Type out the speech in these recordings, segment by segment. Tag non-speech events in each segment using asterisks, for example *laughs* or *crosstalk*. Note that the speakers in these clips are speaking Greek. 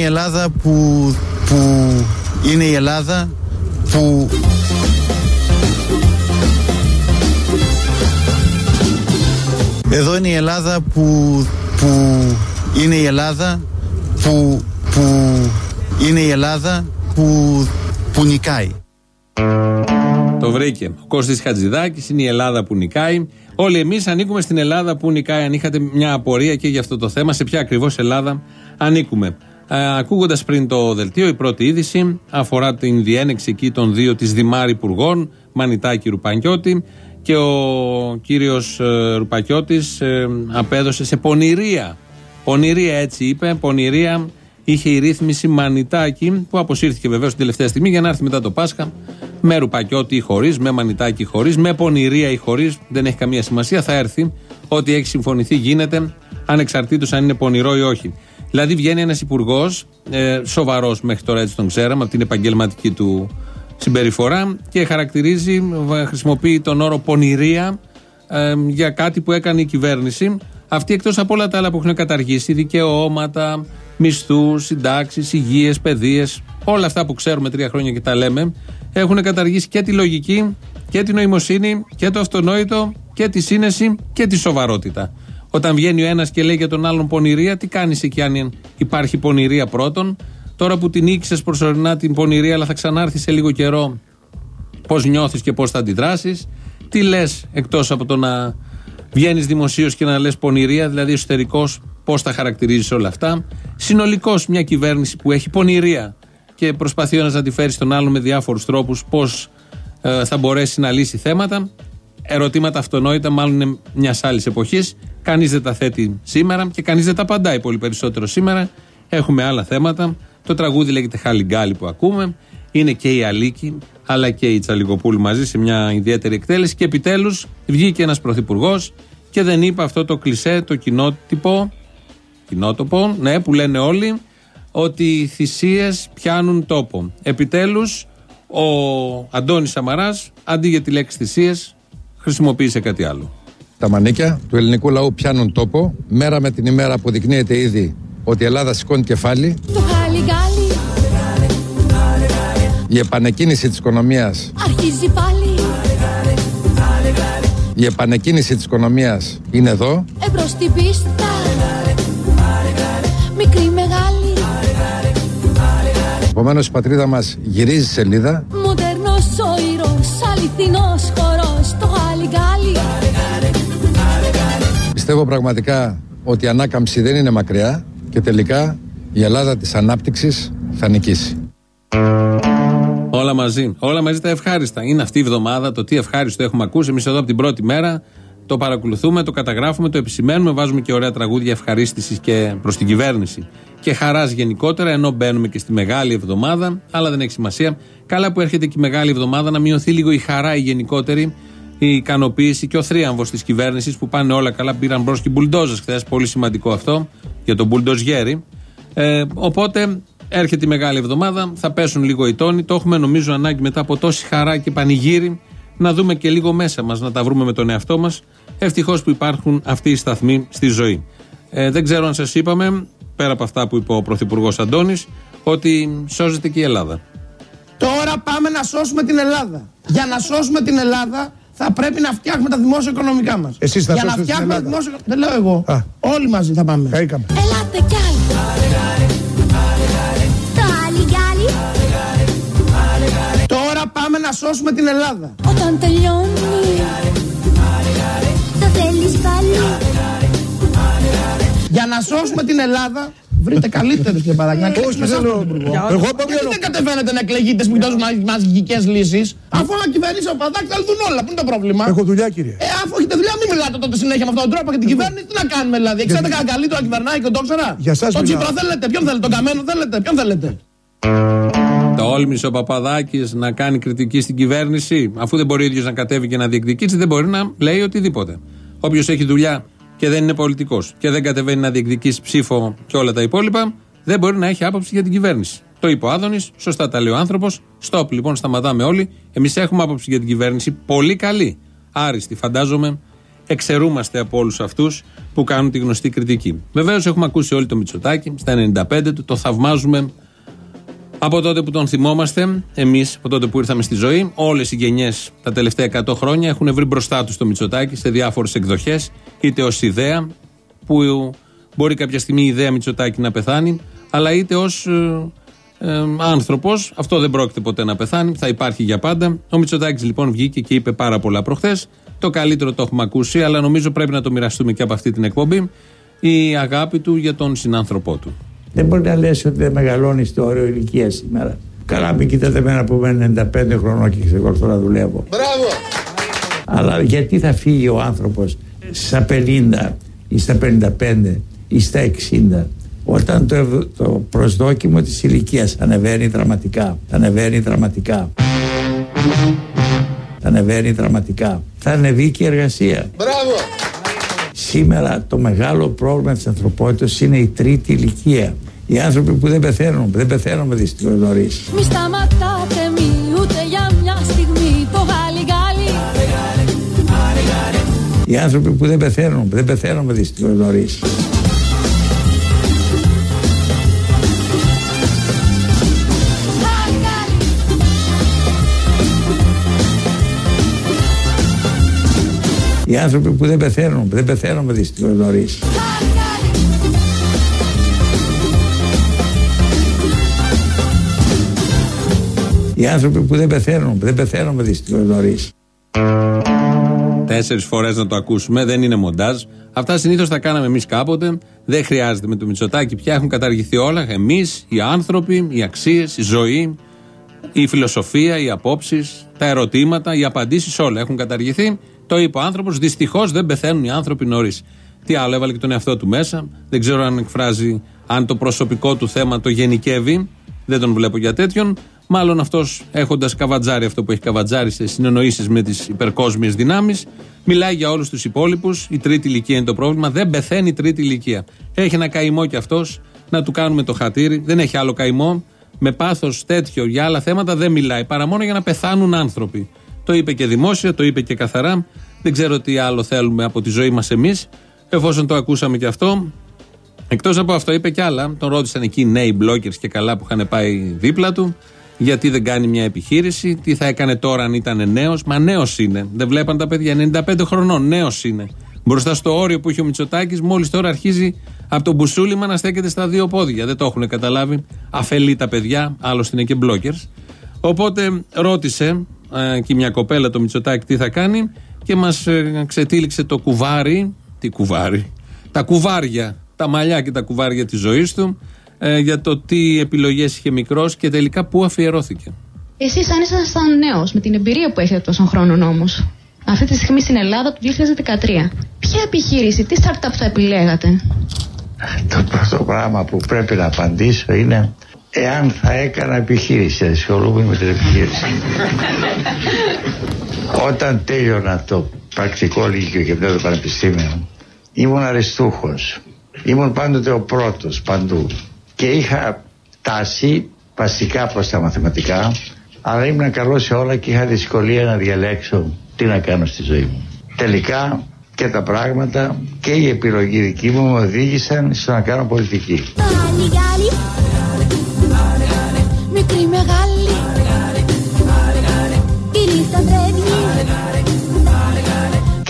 Εδώ είναι η Ελλάδα που, που είναι η Ελλάδα που Εδώ είναι η Ελλάδα που, που είναι η Ελλάδα που, που είναι η Ελλάδα που, που νικάει. Το βρήκε. Ο Κώστης Χατζηδάκης είναι η Ελλάδα που νικάει. Όλοι εμείς ανήκουμε στην Ελλάδα που νικάει. Αν είχατε μια απορία και για αυτό το θέμα, σε ποια ακριβώς Ελλάδα ανήκουμε. Ε, Ακούγοντας πριν το δελτίο, η πρώτη είδηση αφορά την διένεξη εκεί των δύο της Δημάρη Υπουργών, Μανιτάκη Ρουπανκιώτη, και ο κύριος ε, Ρουπακιώτη ε, απέδωσε σε πονηρία. Πονηρία έτσι είπε, πονηρία είχε η ρύθμιση Μανιτάκη που αποσύρθηκε βεβαίως την τελευταία στιγμή για να έρθει μετά το Πάσχα με Ρουπακιώτη ή χωρίς, με Μανιτάκη ή χωρίς, με πονηρία ή χωρίς. Δεν έχει καμία σημασία, θα έρθει. Ό,τι έχει συμφωνηθεί γίνεται, ανεξαρτήτως αν είναι πονηρό ή όχι. Δηλαδή βγαίνει ένας υπουργός, ε, σοβαρός μέχρι τώρα έτσι τον ξέραμε, από την επαγγελματική του συμπεριφορά και χαρακτηρίζει, χρησιμοποιεί τον όρο πονηρία ε, για κάτι που έκανε η κυβέρνηση. Αυτή εκτός από όλα τα άλλα που έχουν καταργήσει, δικαιώματα, μισθούς, συντάξεις, υγείες, παιδείες, όλα αυτά που ξέρουμε τρία χρόνια και τα λέμε, έχουν καταργήσει και τη λογική και την νοημοσύνη και το αυτονόητο και τη σύνεση και τη σοβαρότητα. Όταν βγαίνει ο ένας και λέει για τον άλλον πονηρία, τι κάνεις εκεί αν υπάρχει πονηρία πρώτον; Τώρα που την ήξερε προσωρινά την πονηρία, αλλά θα ξανάρθει σε λίγο καιρό, πώς νιώθεις και πώς θα αντιδράσεις; Τι λες εκτός από το να βγαίνεις δημοσίως και να λες πονηρία, δηλαδή εσωτερικό, πώς θα χαρακτηρίζεις όλα αυτά; Συνολικώς μια κυβέρνηση που έχει πονηρία και προσπαθεί ο ένας να τη φέρει στον άλλο με διάφορους τρόπους, πώς ε, θα μπορέσει να λύσει θέματα; Ερωτήματα αυτονόητα, μάλλον είναι μια άλλη εποχής. Κανείς δεν τα θέτει σήμερα και κανείς δεν τα απαντάει πολύ περισσότερο σήμερα. Έχουμε άλλα θέματα. Το τραγούδι λέγεται Χαλιγκάλι που ακούμε. Είναι και η Αλίκη αλλά και η Τσαλικοπούλη μαζί σε μια ιδιαίτερη εκτέλεση. Και επιτέλους βγήκε ένας πρωθυπουργός και δεν είπε αυτό το κλισέ, το κοινότυπο, κοινότοπο, ναι, που λένε όλοι, ότι οι θυσίες πιάνουν τόπο. Επιτέλους, ο Αντώνης Σαμαράς, αντί για τη λέξη θυσίες, χρησιμοποίησε κάτι άλλο. Τα μανίκια του ελληνικού λαού πιάνουν τόπο. Μέρα με την ημέρα αποδεικνύεται ήδη ότι η Ελλάδα σηκώνει κεφάλι. Το Η επανεκκίνηση της οικονομίας αρχίζει πάλι. Η επανεκκίνηση της οικονομίας είναι εδώ. Εμπρός στην πίστα. Μικρή μεγάλη. Επομένως η πατρίδα μας γυρίζει σελίδα. Μοντέρνος όηρος, αληθινός Πιστεύω πραγματικά ότι η ανάκαμψη δεν είναι μακριά και τελικά η Ελλάδα της ανάπτυξης θα νικήσει. Όλα μαζί. Όλα μαζί τα ευχάριστα. Είναι αυτή η εβδομάδα το τι ευχάριστο έχουμε ακούσει. Εμείς εδώ από την πρώτη μέρα το παρακολουθούμε, το καταγράφουμε, το επισημαίνουμε, βάζουμε και ωραία τραγούδια ευχαρίστησης και προς την κυβέρνηση και χαράς γενικότερα, ενώ μπαίνουμε και στη μεγάλη εβδομάδα. Αλλά δεν έχει σημασία. Καλά που έρχεται και η μεγάλη εβδομάδα να μειωθεί λίγο η χαρά η γενικότερη, η ικανοποίηση και ο θρίαμβος της κυβέρνησης που πάνε όλα καλά. Πήραν μπρος και μπουλντόζες χθες. Πολύ σημαντικό αυτό για τον μπουλντοζιέρι. Ε, οπότε έρχεται η μεγάλη εβδομάδα, θα πέσουν λίγο οι τόνοι. Το έχουμε νομίζω ανάγκη μετά από τόση χαρά και πανηγύρι να δούμε και λίγο μέσα μας, να τα βρούμε με τον εαυτό μας. Ευτυχώς που υπάρχουν αυτοί οι σταθμοί στη ζωή. Ε, δεν ξέρω αν σας είπαμε, πέρα από αυτά που είπε ο Πρωθυπουργός Αντώνης, ότι σώζεται και η Ελλάδα. Τώρα πάμε να σώσουμε την Ελλάδα. Για να σώσουμε την Ελλάδα θα πρέπει να φτιάχνουμε τα δημόσια οικονομικά μας. Εσείς θα Για να φτιάχνουμε τα δημόσια Δεν λέω εγώ. Α. Όλοι μαζί θα πάμε. Ελάτε κι άλλοι. Τώρα πάμε να σώσουμε την Ελλάδα. Όταν τελειώνει, θα θέλεις πάλι. Για να σώσουμε την Ελλάδα, Βρείτε καλύτερου και παρακαλώ. Να κλείσουμε σαν τον Υπουργό. Εγώ Γιατί δεν κατεβαίνετε να εκλεγείτε που κοιτάζουν μαζικέ λύσεις; Αφού να κυβερνήσεις ο Παδάκ θα λυθούν όλα. Πού είναι το πρόβλημα; Έχω δουλειά, κύριε. Ε, αφού έχετε δουλειά, μην μιλάτε τότε συνέχεια με αυτόν τον τρόπο και την κυβέρνηση. Τι να κάνουμε δηλαδή; Ξέρετε κανένα καλύτερο να κυβερνάει και τον ξέρα. Για σας τον Τσίπρα θέλετε; Ποιον θέλετε; Τον Καμένο θέλετε; Ποιον θέλετε; Τόλμησε ο Παπαδάκης να κάνει κριτική στην κυβέρνηση, αφού δεν μπορεί ο ίδιος να κατέβει και να διεκδικήσει, δεν μπορεί να λέει οτιδήποτε. Όποιος έχει δουλειά και δεν είναι πολιτικός και δεν κατεβαίνει να διεκδικήσει ψήφο και όλα τα υπόλοιπα, δεν μπορεί να έχει άποψη για την κυβέρνηση. Το είπε ο Άδωνης, σωστά τα λέει ο άνθρωπος. Στοπ λοιπόν, σταματάμε όλοι. Εμείς έχουμε άποψη για την κυβέρνηση πολύ καλή. Άριστη, φαντάζομαι εξαιρούμαστε από όλους αυτούς που κάνουν τη γνωστή κριτική. Βεβαίως έχουμε ακούσει όλοι το Μητσοτάκι στα 95 του, το θαυμάζουμε από τότε που τον θυμόμαστε, εμείς από τότε που ήρθαμε στη ζωή, όλες οι γενιές τα τελευταία 100 χρόνια έχουν βρει μπροστά τους το Μητσοτάκι σε διάφορες εκδοχές, είτε ως ιδέα, που μπορεί κάποια στιγμή η ιδέα Μητσοτάκι να πεθάνει, αλλά είτε ως ε, ε, άνθρωπος. Αυτό δεν πρόκειται ποτέ να πεθάνει, θα υπάρχει για πάντα. Ο Μητσοτάκης λοιπόν βγήκε και είπε πάρα πολλά προχθές. Το καλύτερο το έχουμε ακούσει, αλλά νομίζω πρέπει να το μοιραστούμε και από αυτή την εκπομπή. Η αγάπη του για τον συνάνθρωπό του. Δεν μπορεί να λες ότι δεν μεγαλώνεις το όριο ηλικία σήμερα. Καλά, μην κοιτάτε εμένα που είμαι 95 χρονών και εγώ τώρα δουλεύω. Μπράβο! Αλλά γιατί θα φύγει ο άνθρωπος στα 50 ή στα 55 ή στα 60 όταν το, το προσδόκιμο της ηλικίας ανεβαίνει δραματικά, ανεβαίνει δραματικά, ανεβαίνει δραματικά, θα ανεβεί και η εργασία. Μπράβο! Σήμερα το μεγάλο πρόβλημα της ανθρωπότητας είναι η τρίτη ηλικία. Οι άνθρωποι που δεν πεθαίνουν, δεν πεθαίνουμε δυστυχώς νωρίς. Μη σταματάτε μη ούτε για μια στιγμή το γάλι γάλι. Οι άνθρωποι που δεν πεθαίνουν, δεν πεθαίνουμε δυστυχώς νωρίς. Οι άνθρωποι που δεν πεθαίνουν, δεν πεθαίνουμε δυστυχώς νωρίς. Οι άνθρωποι που δεν πεθαίνουν, δεν πεθαίνουμε δυστυχώς νωρίς. Τέσσερις φορές να το ακούσουμε, δεν είναι μοντάζ. Αυτά συνήθως τα κάναμε εμείς κάποτε. Δεν χρειάζεται με το Μητσοτάκι πια. Έχουν καταργηθεί όλα. Εμείς, οι άνθρωποι, οι αξίες, η ζωή, η φιλοσοφία, οι απόψεις, τα ερωτήματα, οι απαντήσεις, όλα έχουν καταργηθεί. Το είπε ο άνθρωπος. Δυστυχώς δεν πεθαίνουν οι άνθρωποι νωρίς. Τι άλλο, έβαλε και τον εαυτό του μέσα. Δεν ξέρω αν εκφράζει, αν το προσωπικό του θέμα το γενικεύει. Δεν τον βλέπω για τέτοιον. Μάλλον αυτός έχοντας καβατζάρι αυτό που έχει καβατζάρι σε συνεννοήσεις με τις υπερκόσμιες δυνάμεις, μιλάει για όλους τους υπόλοιπους. Η τρίτη ηλικία είναι το πρόβλημα. Δεν πεθαίνει η τρίτη ηλικία. Έχει ένα καημό κι αυτός να του κάνουμε το χατήρι. Δεν έχει άλλο καημό. Με πάθος τέτοιο για άλλα θέματα δεν μιλάει παρά μόνο για να πεθάνουν άνθρωποι. Το είπε και δημόσια, το είπε και καθαρά. Δεν ξέρω τι άλλο θέλουμε από τη ζωή μας εμείς, εφόσον το ακούσαμε και αυτό. Εκτός από αυτό, είπε και άλλα. Τον ρώτησαν εκεί οι νέοι μπλόκερ και καλά που είχαν πάει δίπλα του. Γιατί δεν κάνει μια επιχείρηση, τι θα έκανε τώρα αν ήταν νέος. Μα νέος είναι. Δεν βλέπαν τα παιδιά, 95 χρονών, νέος είναι. Μπροστά στο όριο που είχε ο Μητσοτάκης, μόλις τώρα αρχίζει από τον Μπουσούλημα να στέκεται στα δύο πόδια. Δεν το έχουν καταλάβει. Αφελεί τα παιδιά, άλλωστε είναι και μπλόκερ. Οπότε ρώτησε ε, και μια κοπέλα το Μητσοτάκη τι θα κάνει; Και μας ε, ξετύλιξε το κουβάρι. Τι κουβάρι; Τα κουβάρια. Τα μαλλιά και τα κουβάρια της ζωής του ε, για το τι επιλογές είχε μικρός και τελικά πού αφιερώθηκε. Εσείς, αν ήσασταν νέος, με την εμπειρία που έχετε τόσων χρόνων όμω, αυτή τη στιγμή στην Ελλάδα του 2013, ποια επιχείρηση, τι startup θα επιλέγατε; Το πρώτο πράγμα που πρέπει να απαντήσω είναι εάν θα έκανα επιχείρηση, ασχολούμαι με την επιχείρηση. Όταν τέλειωνα το πρακτικό λύκειο και το πανεπιστήμιο, ήμουν αριστούχος. Ήμουν πάντοτε ο πρώτος παντού και είχα τάση βασικά προς τα μαθηματικά αλλά ήμουν καλός σε όλα και είχα δυσκολία να διαλέξω τι να κάνω στη ζωή μου. Τελικά και τα πράγματα και η επιλογή δική μου με οδήγησαν στο να κάνω πολιτική.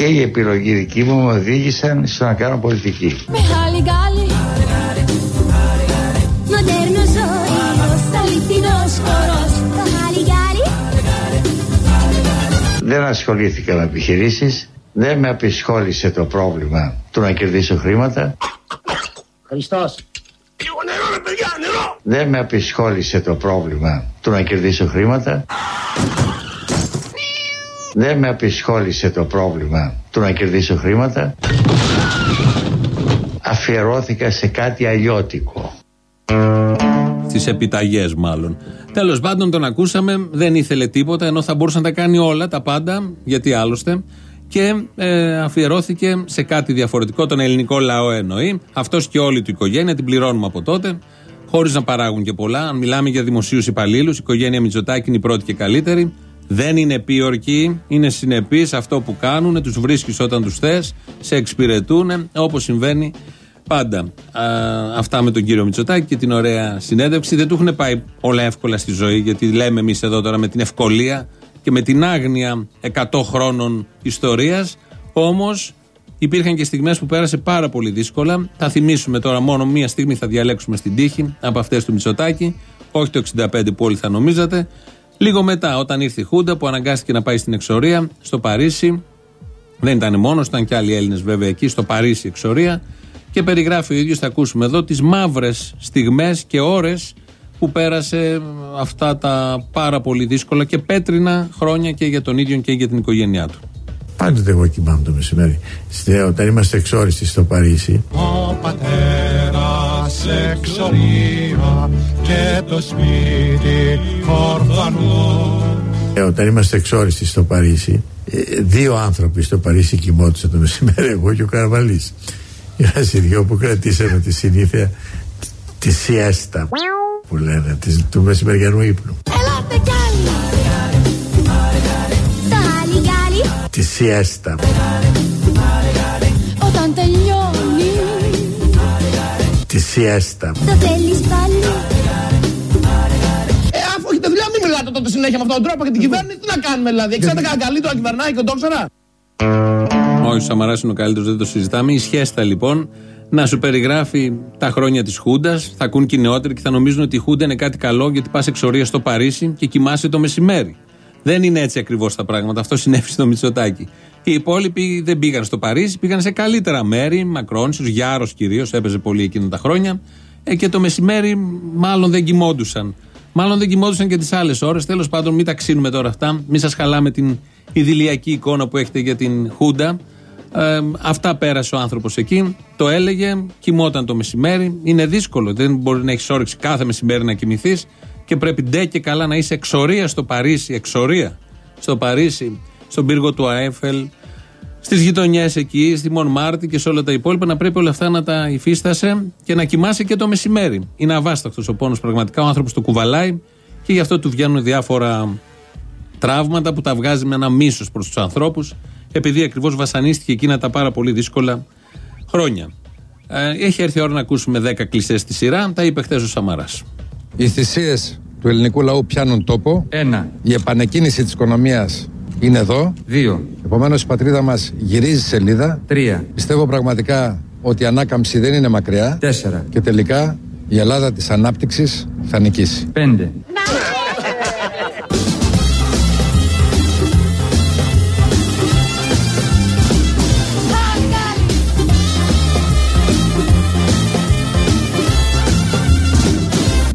Και η επιλογή δική μου με οδήγησαν στο να κάνω πολιτική. Δεν ασχολήθηκα με επιχειρήσεις, δεν με απεισχόλησε το πρόβλημα του να κερδίσω χρήματα. Χριστός. Λίγο νερό ρε παιδιά, νερό. Δεν με απεισχόλησε το πρόβλημα του να κερδίσω χρήματα. Δεν με απεισχόλησε το πρόβλημα του να κερδίσω χρήματα. Αφιερώθηκα σε κάτι αλλιώτικο. Στις επιταγές, μάλλον. Τέλος πάντων, τον ακούσαμε, δεν ήθελε τίποτα, ενώ θα μπορούσε να τα κάνει όλα, τα πάντα, γιατί άλλωστε. Και ε, αφιερώθηκε σε κάτι διαφορετικό, τον ελληνικό λαό εννοεί. Αυτός και όλη του οικογένεια, την πληρώνουμε από τότε, χωρίς να παράγουν και πολλά. Αν μιλάμε για δημοσίους υπαλλήλους, η οικογένεια Μητσοτάκη είναι η πρώτη και καλύτερη. Δεν είναι επίορκοι, είναι συνεπείς αυτό που κάνουν, τους βρίσκεις όταν τους θες, σε εξυπηρετούν, όπως συμβαίνει πάντα. αυτά με τον κύριο Μητσοτάκη και την ωραία συνέντευξη. Δεν του έχουν πάει όλα εύκολα στη ζωή, γιατί λέμε εμείς εδώ τώρα με την ευκολία και με την άγνοια 100 χρόνων ιστορίας. Όμως υπήρχαν και στιγμές που πέρασε πάρα πολύ δύσκολα. Θα θυμίσουμε τώρα μόνο μία στιγμή, θα διαλέξουμε στην τύχη από αυτές του Μητσοτάκη, όχι το 65 που όλοι θα νομίζατε. Λίγο μετά, όταν ήρθε η Χούντα που αναγκάστηκε να πάει στην εξορία στο Παρίσι, δεν ήταν μόνος, ήταν και άλλοι Έλληνες βέβαια εκεί, στο Παρίσι εξορία, και περιγράφει ο ίδιος, θα ακούσουμε εδώ, τις μαύρες στιγμές και ώρες που πέρασε αυτά τα πάρα πολύ δύσκολα και πέτρινα χρόνια και για τον ίδιο και για την οικογένειά του. Πάντοτε εγώ κοιμάμαι το μεσημέρι. Όταν είμαστε εξόριστοι στο Παρίσι. Ο πατέρας εξορία και το σπίτι ορφανό. Ε, όταν είμαστε εξόριστοι στο Παρίσι, ε, δύο άνθρωποι στο Παρίσι κοιμόντουσαν το μεσημέρι, εγώ και ο Καρβαλής. Είμαστε οι δυο που κρατήσαμε τη συνήθεια τη σιέστα που λένε, της, του μεσημεριανού ύπνου. Ελάτε κι άλλοι! Τη σιέστα. Όταν τελειώνει Τη σιέστα. Το θέλεις πάλι; Ε, αφού έχετε δουλειά, μην μιλάτε τότε συνέχεια με αυτόν τον τρόπο και την κυβέρνηση. Τι να κάνουμε δηλαδή; Ξέρετε κανένα καλύτερο να κυβερνάει και τον ξέρα. Όχι, ο Σαμαράς είναι ο καλύτερος, δεν το συζητάμε. Η Σχέστα λοιπόν να σου περιγράφει τα χρόνια της Χούντας. Θα ακούν και οι νεότεροι και θα νομίζουν ότι η Χούντα είναι κάτι καλό γιατί πας εξορία στο Παρίσι και κοιμάσαι το μεσημέρι. Δεν είναι έτσι ακριβώς τα πράγματα. Αυτό συνέβη στο Μητσοτάκι. Οι υπόλοιποι δεν πήγαν στο Παρίσι, πήγαν σε καλύτερα μέρη, Μακρόνισο, Γιάρος κυρίως, έπαιζε πολύ εκείνα τα χρόνια. Ε, και το μεσημέρι μάλλον δεν κοιμόντουσαν. Μάλλον δεν κοιμόντουσαν και τις άλλες ώρες. Τέλος πάντων, μην τα ξύνουμε τώρα αυτά. Μην σας χαλάμε την ιδηλιακή εικόνα που έχετε για την Χούντα. Ε, αυτά πέρασε ο άνθρωπος εκεί. Το έλεγε, κοιμόταν το μεσημέρι. Είναι δύσκολο. Δεν μπορεί να έχεις όρεξη κάθε μεσημέρι να κοιμηθείς και πρέπει ντε και καλά να είσαι εξορία στο Παρίσι. Εξορία στο Παρίσι, στον πύργο του Αέφελ, στις γειτονιές εκεί, στη Μον Μάρτι και σε όλα τα υπόλοιπα. Να πρέπει όλα αυτά να τα υφίστασε και να κοιμάσαι και το μεσημέρι. Είναι αβάσταχτος ο πόνος πραγματικά. Ο άνθρωπος το κουβαλάει και γι' αυτό του βγαίνουν διάφορα τραύματα που τα βγάζει με ένα μίσος προς τους ανθρώπους, επειδή ακριβώς βασανίστηκε εκείνα τα πάρα πολύ δύσκολα χρόνια. Ε, έχει έρθει η ώρα να ακούσουμε 10 κλισές στη σειρά. Τα είπε χθες ο Σαμαράς. Οι θυσίες του ελληνικού λαού πιάνουν τόπο. Ένα. Η επανεκκίνηση της οικονομίας είναι εδώ. Δύο. Επομένως η πατρίδα μας γυρίζει σελίδα. Τρία. Πιστεύω πραγματικά ότι η ανάκαμψη δεν είναι μακριά. Τέσσερα. Και τελικά η Ελλάδα της ανάπτυξης θα νικήσει. Πέντε.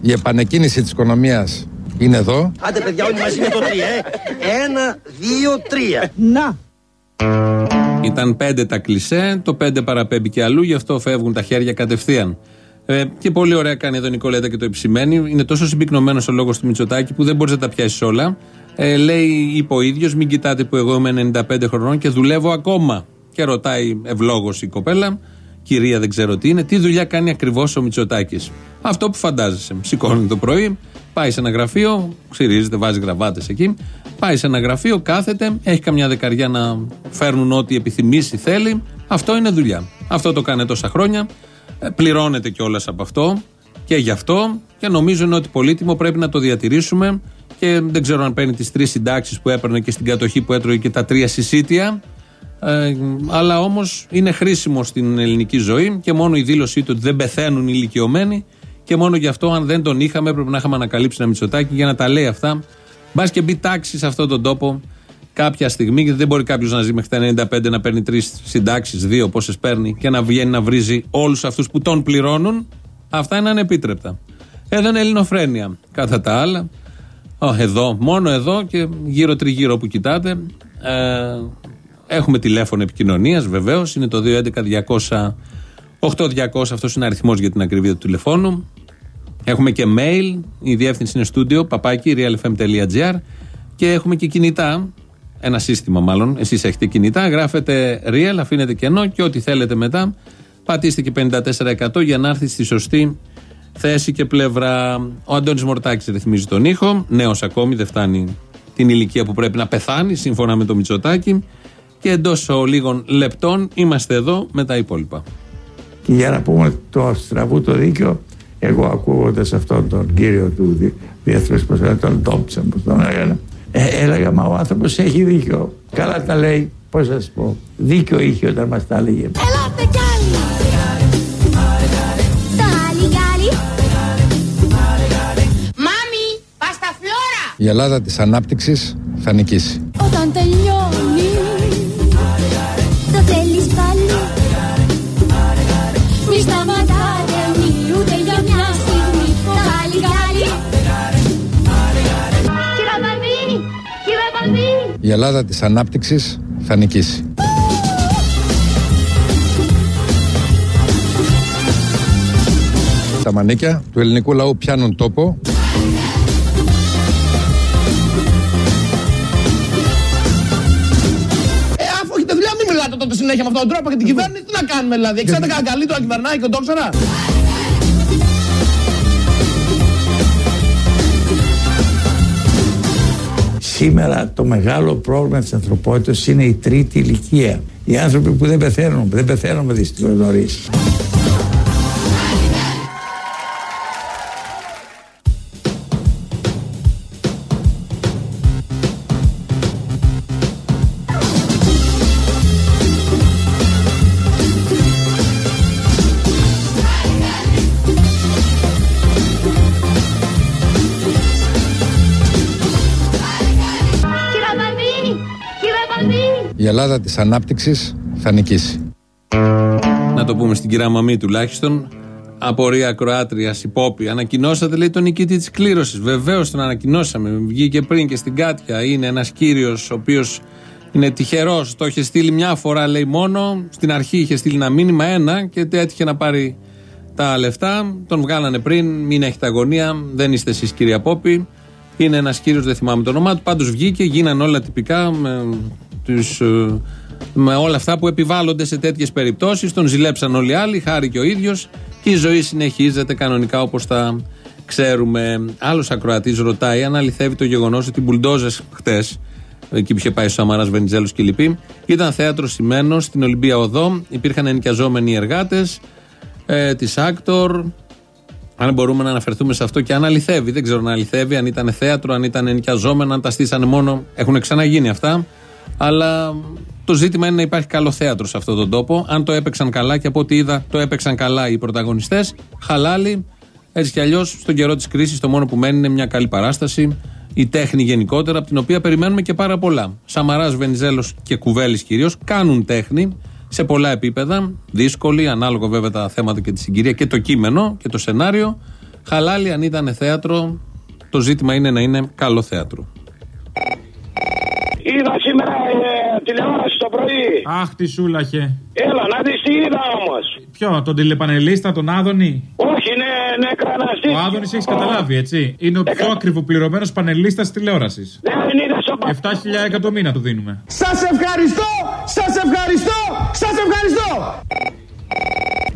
Η επανεκκίνηση της οικονομίας είναι εδώ. Άντε παιδιά όλοι μαζί με το τρία, ε. Ένα, δύο, τρία. Να. Ήταν πέντε τα κλισέ, το πέντε παραπέμπει και αλλού, γι' αυτό φεύγουν τα χέρια κατευθείαν. Ε, και πολύ ωραία κάνει εδώ η Νικολέτα και το επισημαίνει. Είναι τόσο συμπυκνωμένος ο λόγος του Μητσοτάκη που δεν μπορείς να τα πιάσεις όλα. Ε, λέει, είπε ο ίδιος, μην κοιτάτε που εγώ είμαι 95 χρονών και δουλεύω ακόμα. Και ρωτάει ευλόγως η κοπέλα, κυρία δεν ξέρω τι είναι, τι δουλειά κάνει ακριβώς ο Μητσοτάκης; Αυτό που φαντάζεσαι. Σηκώνει το πρωί, πάει σε ένα γραφείο, ξυρίζεται, βάζει γραβάτες εκεί. Πάει σε ένα γραφείο, κάθεται, έχει καμιά δεκαριά να φέρνουν ό,τι επιθυμήσει, θέλει. Αυτό είναι δουλειά. Αυτό το κάνει τόσα χρόνια. Ε, πληρώνεται κιόλας από αυτό και γι' αυτό και νομίζω ότι πολύτιμο πρέπει να το διατηρήσουμε και δεν ξέρω αν παίρνει τις τρεις συντάξεις που έπαιρνε και στην κατοχή που έτρωγε και τα τρία συσίτια. Ε, αλλά όμως είναι χρήσιμο στην ελληνική ζωή και μόνο η δήλωσή του ότι δεν πεθαίνουν οι ηλικιωμένοι και μόνο γι' αυτό, αν δεν τον είχαμε, πρέπει να είχαμε ανακαλύψει ένα μυτσοτάκι για να τα λέει αυτά. Μπας και μπει τάξη σε αυτόν τον τόπο κάποια στιγμή, γιατί δεν μπορεί κάποιος να ζει μέχρι τα 95 να παίρνει τρεις συντάξεις, δύο πόσες παίρνει και να βγαίνει να βρίζει όλους αυτούς που τον πληρώνουν. Αυτά είναι ανεπίτρεπτα. Εδώ είναι ελληνοφρένεια. Κατά τα άλλα, εδώ, μόνο εδώ και γύρω τριγύρω που κοιτάτε. Ε, έχουμε τηλέφωνο επικοινωνίας, βεβαίως. Είναι το 211 200 αυτός είναι αριθμός για την ακριβία του τηλεφώνου. Έχουμε και mail, η διεύθυνση είναι στούντιο, παπάκι, realfm.gr και έχουμε και κινητά, ένα σύστημα μάλλον, εσείς έχετε κινητά, γράφετε real, αφήνετε κενό και ό,τι θέλετε μετά, πατήστε και 54% για να έρθει στη σωστή θέση και πλευρά. Ο Αντώνης Μορτάκης ρυθμίζει τον ήχο, νέος ακόμη, δεν φτάνει την ηλικία που πρέπει να πεθάνει, σύμφωνα με το Μητσοτάκι. Και εντός λίγων λεπτών είμαστε εδώ με τα υπόλοιπα. Και για να πούμε το στραβού το δίκιο, εγώ ακούγοντας αυτόν τον κύριο του Διεθνούς Προσφέροντο, τον Τόμψεν, που τον έλεγα, ε, έλεγα Μα ο άνθρωπος έχει δίκιο. Καλά τα λέει, πώς να σου πω. Δίκιο είχε όταν μας τα έλεγε. Ελάτε κι άλλοι Τα λιγάλι Μάμι, πας στα φλόρα! Η Ελλάδα της ανάπτυξης θα νικήσει. Όταν τελειώνει Η Ελλάδα της ανάπτυξης θα νικήσει. Τα μανίκια του ελληνικού λαού πιάνουν τόπο. Ε, αφού έχετε δουλειά, μην μιλάτε τότε συνέχεια με αυτόν τον τρόπο και την κυβέρνηση. Τι να κάνουμε δηλαδή; Ξέρετε κανένα καλύτερο να κυβερνάει και ο Ντόξαρα. Σήμερα το μεγάλο πρόβλημα της ανθρωπότητας είναι η τρίτη ηλικία. Οι άνθρωποι που δεν πεθαίνουν, δεν πεθαίνουμε δυστυχώς νωρίς. Παντή Η Ελλάδα της ανάπτυξης θα νικήσει. Να το πούμε στην κυρία Μαμή τουλάχιστον. Απορία Κροάτριας Υπόπη. Ανακοινώσατε, λέει, τον νικητή της κλήρωσης. Βεβαίως τον ανακοινώσαμε. Βγήκε πριν και στην Κάτια. Είναι ένας κύριος ο οποίος είναι τυχερός. Το είχε στείλει μια φορά, λέει μόνο. Στην αρχή είχε στείλει ένα μήνυμα, ένα και έτυχε να πάρει τα λεφτά. Τον βγάλανε πριν. Μην έχετε αγωνία. Δεν είστε εσείς, κυρία Πόπη. Είναι ένας κύριος, δεν θυμάμαι το όνομά του. Πάντως βγήκε, γίνανε όλα τυπικά με, τους, ε, με όλα αυτά που επιβάλλονται σε τέτοιες περιπτώσεις. Τον ζηλέψαν όλοι οι άλλοι, χάρη και ο ίδιος. Και η ζωή συνεχίζεται κανονικά όπως τα ξέρουμε. Άλλος ακροατής ρωτάει αν αληθεύει το γεγονός ότι οι μπουλντόζες χτες, εκεί που είχε πάει ο Σαμαράς Βενιζέλος και λοιποί, ήταν θέατρο σημαίνος στην Ολυμπία Οδό. Υπήρχαν ενοικιαζόμενοι εργάτες ε, της Άκτορ, αν μπορούμε να αναφερθούμε σε αυτό και αν αληθεύει. Δεν ξέρω αν αληθεύει, αν ήταν θέατρο, αν ήταν ενοικιαζόμενο, αν τα στήσανε μόνο. Έχουν ξαναγίνει αυτά. Αλλά το ζήτημα είναι να υπάρχει καλό θέατρο σε αυτόν τον τόπο. Αν το έπαιξαν καλά και από ό,τι είδα το έπαιξαν καλά οι πρωταγωνιστές, χαλάλι. Έτσι κι αλλιώς, στον καιρό της κρίσης, το μόνο που μένει είναι μια καλή παράσταση. Η τέχνη γενικότερα, από την οποία περιμένουμε και πάρα πολλά. Σαμαράς, Βενιζέλος και Κουβέλης κυρίως κάνουν τέχνη σε πολλά επίπεδα. Δύσκολη, ανάλογα βέβαια τα θέματα και τη συγκυρία και το κείμενο και το σενάριο. Χαλάλι, αν ήταν θέατρο, το ζήτημα είναι να είναι καλό θέατρο. Είδα σήμερα ε, τηλεόραση το πρωί. Αχ, τι σούλαχε. Έλα, να δεις τι είδα όμως. Ποιο, τον τηλεπανελίστα, τον Άδωνη; Όχι, είναι νεκραναστή. Ο Άδωνης έχεις καταλάβει, έτσι. Είναι ο πιο ακριβοπληρωμένος πανελίστας τηλεόρασης. Δεν είδες ο 7.000 ευρώ το μήνα του δίνουμε. Σας ευχαριστώ, σας ευχαριστώ, σας ευχαριστώ.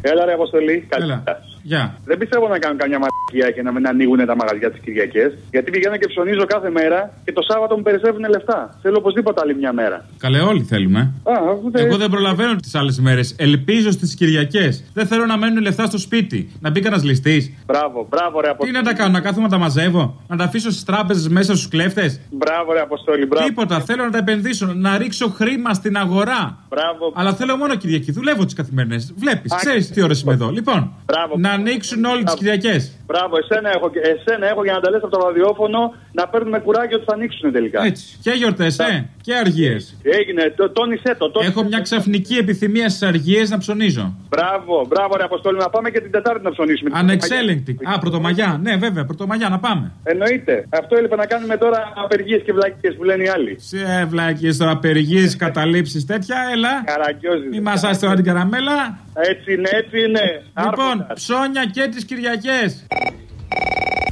Έλα ρε Αποστολή, Έλα. καλή Γεια. Δεν πιστεύω να κάνουν καμιά μαλακία και να μην ανοίγουν τα μαγαζιά τις Κυριακές. Γιατί πηγαίνω και ψωνίζω κάθε μέρα και το Σάββατο μου περισσεύουν λεφτά. Θέλω οπωσδήποτε άλλη μια μέρα. Καλέ, όλοι θέλουμε. Α, αφού δεν- Εγώ δεν προλαβαίνω τις άλλες μέρες. Ελπίζω στις Κυριακές. Δεν θέλω να μένουν λεφτά στο σπίτι. Να μπει κανένας ληστής. Μπράβο, μπράβο ρε Τι Αποστολή. να τα κάνω, να κάθομαι να τα μαζεύω; Να τα αφήσω στις τράπεζες μέσα στους κλέφτες; Μπράβο ρε Αποστολή, μπράβο. Τίποτα. Θέλω να τα επενδύσω. Να ρίξω χρήμα στην αγορά. Μπράβο. Αλλά θέλω μόνο Κυριακή. Δουλεύω τις καθημερινές. Βλέπεις, Α, ξέρεις τι ώρες είμαι εδώ. Λοιπόν, Μπράβο. Να ανοίξουν όλοι τις Κυριακές. Μπράβο, εσένα έχω, και- εσένα έχω για να τα λες από το ραδιόφωνο να παίρνουμε κουράγιο ότι θα ανοίξουν τελικά. Έτσι. Και γιορτές, ε, και αργίες. Έγινε, το, τόνισε το. Τόνισε. Έχω μια ξαφνική επιθυμία στις αργίες να ψωνίζω. Μπράβο, μπράβο ρε Αποστόλη, να πάμε και την Τετάρτη να ψωνίσουμε. Ανεξέλεγκτη. Α, πρωτομαγιά. Ναι, βέβαια, πρωτομαγιά να πάμε. Εννοείται. Αυτό έλειπε να κάνουμε τώρα απεργίες και βλακίες που λένε οι άλλοι. Σε βλάκιε τώρα, απεργίες, *laughs* καταλήψεις τέτοια, έλα. Καραγκιόζης. Μη μασάστε τώρα την καραμέλα. Έτσι είναι, έτσι είναι. Λοιπόν, Άρχοντας. ψώνια και τις Κυριακές.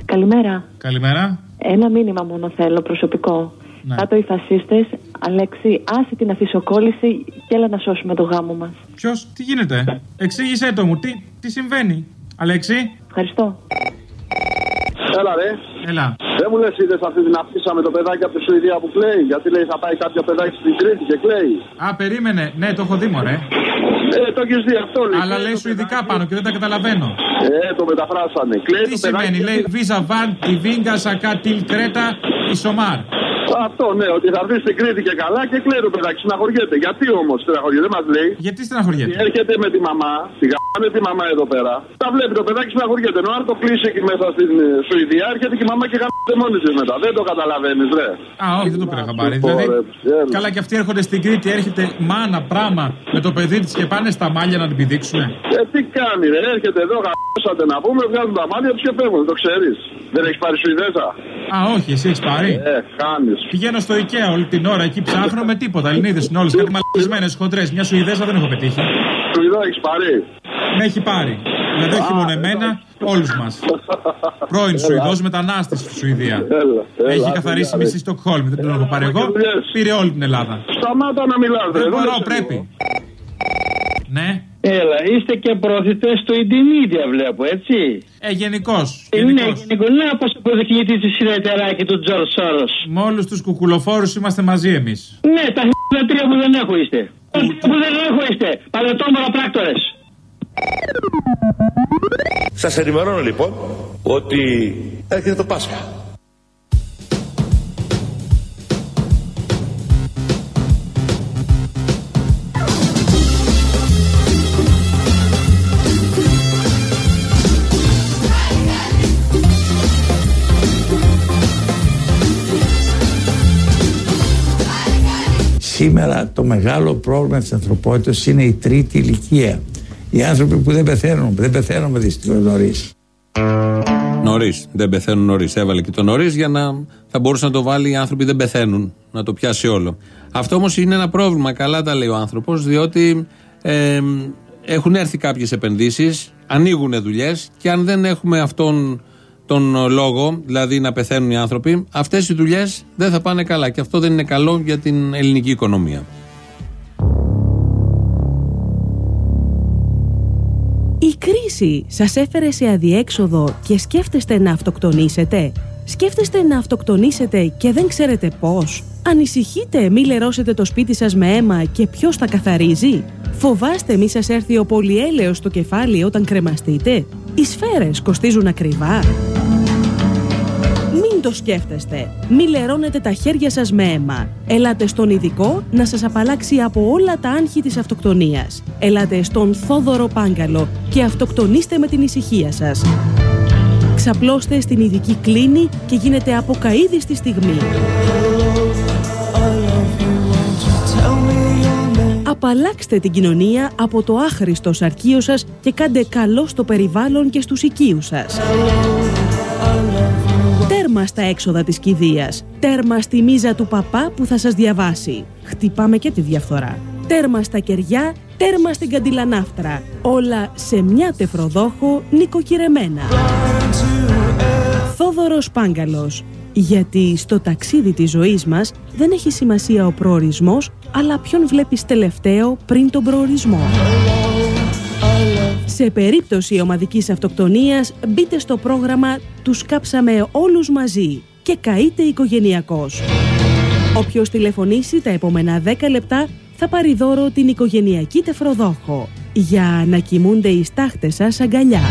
Καλημέρα. Καλημέρα. Ένα μήνυμα μόνο θέλω προσωπικό. Ναι. Κάτω οι φασίστες, Αλέξη, άσε την αφισοκόλληση και έλα να σώσουμε το γάμο μας. Ποιος, τι γίνεται; Εξήγησέ το μου, τι, τι συμβαίνει; Αλέξη; Ευχαριστώ. Έλα ρε. Έλα. Δεν μου λες, είδες αυτή την αφήσα με το παιδάκι από τη Σουηδία που κλαίει; Γιατί λέει θα πάει κάποιο παιδάκι στην Κρήτη και κλαίει; Α, περίμενε. Ναι, το έχω δει, μωρέ. Ε, το έχεις δει αυτό λέει. Αλλά λέει σου ειδικά πάνω και δεν τα καταλαβαίνω. Ε, το μεταφράσανε. Κλαίει Τι το παιδάκι. σημαίνει, λέει Βίζα Βαν, τη Βίγκα, Σακά, Τιλ Κρέτα, Ισομάρ. Αυτό ναι, ότι θα βρεις στην Κρήτη και καλά και κλαίει το παιδάκι. Συναχωριέται. Γιατί όμως στεναχωριέται, δεν μας λέει. Γιατί στεναχωριέται; Έρχεται με τη μαμά, τη γάμανε τη μαμά εδώ πέρα. Τα βλέπει το παιδάκι συναχωριέται. Ενώ αν το κλείσει εκεί μέσα στην ε, Σουηδία, έρχεται και η μαμά και γάμανε μόνη τη μετά. Δεν το καταλαβαίνεις, ρε. Α, όχι, δεν το πήρα χαμπάρι. Δηλαδή, καλά και αυτοί έρχονται στην Κρήτη, έρχεται μάνα, πράμα με το παιδί της και πάνε στα μάλια να την πηδήξουν. Ε, τι κάνει, ρε, έρχεται εδώ, γαμώσατε να πούμε, βγάζουν τα μάτια τους και φεύγουν, το ξέρεις. Δεν έχεις πάρει Σουηδέζα. Α, όχι, εσύ έχεις πάρει. Ε, χάνεις. Πηγαίνω στο IKEA όλη την ώρα εκεί ψάχνω με τίποτα. Ελληνίδες είναι όλες κάτι μαλακισμένες χοντρές. Μια Σουηδέζα δεν έχω πετύχει. Σουηδό έχεις πάρει; Με έχει πάρει. Δηλαδή όχι μόνο εμένα, όλους μας. Πρώην Σουηδός μετανάστης στη Σουηδία. Έχει καθαρίσει μισή Στοκχόλμη. Δεν τον έχω πάρει εγώ. Πήρε όλη την Ελλάδα. Σταμάτα να μιλάς, ρε. Δεν μπορώ, σε πρέπει. Ναι. Έλα, είστε και πρόθετε στο Indonesia βλέπω, έτσι. Ε, γενικώς. Ε, ναι, γενικώς. Να πώ αποδεικνύεται τη συνεταιράκη του Τζορ Σόρος. Με όλους τους κουκουλοφόρους είμαστε μαζί εμείς. Ναι, τα τρία που δεν έχω είστε. Τα που δεν έχω είστε. Παλαιοτόμορα πράκτορες. Σας ενημερώνω λοιπόν ότι έρχεται το Πάσχα. Σήμερα το μεγάλο πρόβλημα της ανθρωπότητας είναι η τρίτη ηλικία. Οι άνθρωποι που δεν πεθαίνουν, δεν πεθαίνουμε δυστυχώς νωρίς. Νωρίς. Δεν πεθαίνουν νωρίς. Έβαλε και το νωρίς για να θα μπορούσε να το βάλει οι άνθρωποι δεν πεθαίνουν. Να το πιάσει όλο. Αυτό όμως είναι ένα πρόβλημα. Καλά τα λέει ο άνθρωπος, διότι ε, έχουν έρθει κάποιες επενδύσεις, ανοίγουν δουλειές και αν δεν έχουμε αυτόν τον λόγο, δηλαδή να πεθαίνουν οι άνθρωποι, αυτές οι δουλειές δεν θα πάνε καλά. Και αυτό δεν είναι καλό για την ελληνική οικονομία. Η κρίση σας έφερε σε αδιέξοδο και σκέφτεστε να αυτοκτονήσετε; Σκέφτεστε να αυτοκτονήσετε και δεν ξέρετε πώς; Ανησυχείτε μη λερώσετε το σπίτι σας με αίμα και ποιος τα καθαρίζει; Φοβάστε μη σας έρθει ο πολυέλαιος στο κεφάλι όταν κρεμαστείτε; Οι σφαίρες κοστίζουν ακριβά. Μην το σκέφτεστε. Μη λερώνετε τα χέρια σας με αίμα. Ελάτε στον ειδικό να σας απαλλάξει από όλα τα άγχη της αυτοκτονίας. Ελάτε στον Θόδωρο Πάγκαλο και αυτοκτονήστε με την ησυχία σας. Ξαπλώστε στην ειδική κλίνη και γίνετε αποκαίδη στη στιγμή. Απαλλάξτε την κοινωνία από το άχρηστο σαρκείο σας και κάντε καλό στο περιβάλλον και στους οικείους σας. Τέρμα στα έξοδα της κηδείας. Τέρμα στη μίζα του παπά που θα σας διαβάσει. Χτυπάμε και τη διαφθορά. Τέρμα στα κεριά, τέρμα στην καντιλανάφτρα. Όλα σε μια τεφροδόχο νοικοκυρεμένα. Θόδωρος Πάγκαλος. Γιατί στο ταξίδι της ζωής μας δεν έχει σημασία ο προορισμός, αλλά ποιον βλέπεις τελευταίο πριν τον προορισμό. Σε περίπτωση ομαδικής αυτοκτονίας μπείτε στο πρόγραμμα «Τους κάψαμε όλους μαζί» και καείτε οικογενειακός. Όποιος τηλεφωνήσει τα επόμενα 10 λεπτά θα πάρει δώρο την οικογενειακή τεφροδόχο για να κοιμούνται οι στάχτες σας αγκαλιά.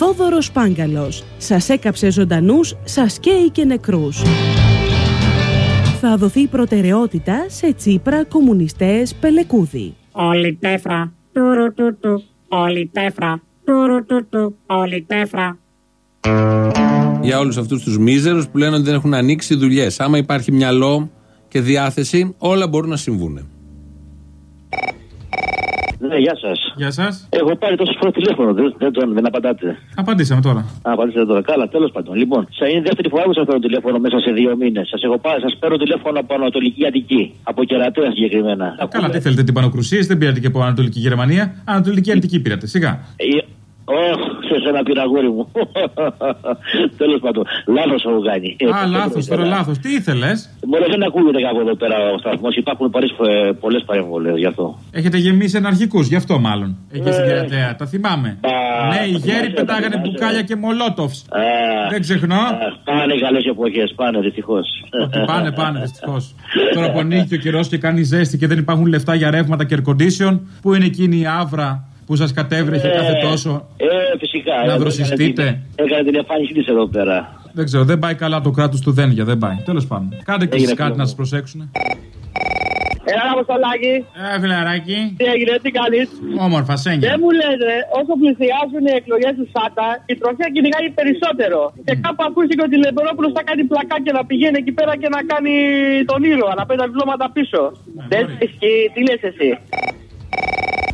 Θόδωρος Πάγκαλος. Σας έκαψε ζωντανούς, σας καίει και νεκρούς. Θα δοθεί προτεραιότητα σε Τσίπρα, κομμουνιστές, Πελεκούδη. Όλη τέφρα. Τουρου του του. Όλη τέφρα. Τουρου του του. Όλη τέφρα. Για όλους αυτούς τους μίζερους που λένε ότι δεν έχουν ανοίξει δουλειές. Άμα υπάρχει μυαλό και διάθεση, όλα μπορούν να συμβούν. Ναι, γεια σας. Γεια σας. Έχω πάρει τόσο φορά τηλέφωνο, δεν, δεν, το- δεν απαντάτε. Απαντήσαμε τώρα. Α, απαντήσατε τώρα. Καλά, τέλος πάντων. Λοιπόν, σα είναι η δεύτερη φορά που σας παίρνω τηλέφωνο μέσα σε δύο μήνες. Σας έχω πάρει, σας παίρνω τηλέφωνο από Ανατολική Αττική. Από κερατέα συγκεκριμένα. Καλά, τι θέλετε, την πανοκρουσίε δεν πήρατε και από Ανατολική Γερμανία. Ανατολική Αττική πήρατε. Σιγά. Ε, Ωχ, σε σένα πειραγόρι μου. *laughs* Τέλος πάντων, λάθος έχω κάνει. Α, λάθος, τώρα λάθος. Τι ήθελες; Μπορεί δεν ακούγεται κάπου εδώ πέρα ο σταθμός. Υπάρχουν πολλές παρεμβολές γι' αυτό. Έχετε γεμίσει εναρχικούς, γι' αυτό μάλλον. Εκεί στην Κερατέα, τα θυμάμαι. Ναι, οι γέροι πετάγανε μπουκάλια και μολότοφς. Δεν ξεχνώ. Πάνε καλές εποχές, πάνε δυστυχώς. Πάνε, πάνε δυστυχώς. *laughs* Τώρα που ανοίγει ο καιρός και κάνει ζέστη και δεν υπάρχουν λεφτά για ρεύματα και air condition, πού είναι εκείνη η άβρα που σας κατέβρεχε κάθε τόσο. Ε, φυσικά. Να δροσιστείτε; Έκανε την εμφάνισή της εδώ πέρα. Δεν ξέρω, δεν πάει καλά το κράτος του Δένδια, δεν πάει. Τέλος πάντων. Κάντε και εσείς κάτι να σας προσέξουν. Έλα, Αποστολάκη. Έλα, φιλαράκι. Τι έγινε, τι κάνεις; Όμορφα, σένια. Δεν μου λένε, όσο πλησιάζουν οι εκλογές του ΣΑΤΑ, η τροχιά κυνηγάει περισσότερο. Και κάπου ακούστηκε ότι η Λεμπερόπουλος θα κάνει πλακάκια να πηγαίνει εκεί πέρα και να κάνει τον ήρωα, να παίρνει τα διπλώματα πίσω. Δεν ισχύει, τι λες εσύ;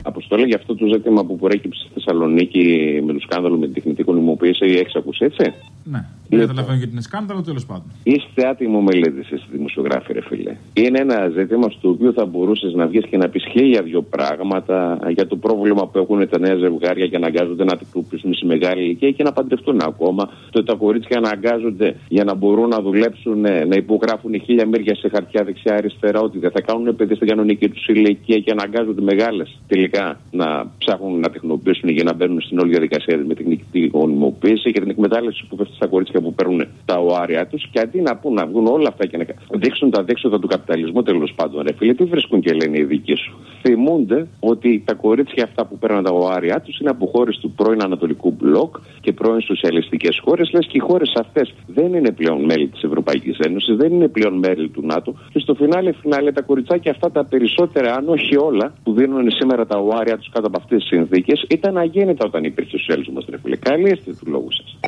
Αποστόλη για αυτό το ζήτημα που προέκυψε στη Θεσσαλονίκη με το σκάνδαλο με την τεχνητή κονιμοποίηση, έχει ακούσει έτσι; Ναι. Δεν καταλαβαίνω γιατί είναι σκάνδαλο, τέλος πάντων. Είστε άτιμο μελέτης, εσύ δημοσιογράφη, ρε φίλε. Είναι ένα ζήτημα στο οποίο θα μπορούσες να βγεις και να πεις χίλια δυο πράγματα για το πρόβλημα που έχουν τα νέα ζευγάρια και αναγκάζονται να τυποποιήσουν σε μεγάλη ηλικία και να παντρευτούν ακόμα. Το ότι τα κορίτσια αναγκάζονται για να μπορούν να δουλέψουν, να υπογράφουν χίλια μέρια σε χαρτιά δεξιά-αριστερά, ότι δεν θα κάνουν παιδί στην κανονική τους ηλικία και αναγκάζονται μεγάλες τελικά να ψάχνουν να τεχνοποιήσουν για να μπαίνουν στην όλη διαδικασία με τεχνητή γονιμοποίηση και την εκμετάλλευση που πέφτει στα κορίτσια που παίρνουν τα οάρια τους και αντί να πούν να βγουν όλα αυτά και να δείξουν τα δέξοδα του καπιταλισμού τέλος πάντων, ρε φίλε, τι βρίσκουν και λένε οι δικοί σου; Θυμούνται ότι τα κορίτσια αυτά που παίρνουν τα οάρια τους είναι από χώρες του πρώην Ανατολικού Μπλοκ και πρώην σοσιαλιστικές χώρες, λες και οι χώρες αυτές δεν είναι πλέον μέλη της Ευρωπαϊκής Ένωσης, δεν είναι πλέον μέλη του ΝΑΤΟ και στο φινάλε φινάλε τα κοριτσάκια αυτά τα περισσότερα, αν όχι όλα, που δίνουν σήμερα τα οάρια τους κάτω από αυτές τις συνθήκες, ήταν αγέννητα όταν υπήρχε ο σοσιαλισμό, ρε φίλε. Καλή του λόγου σας.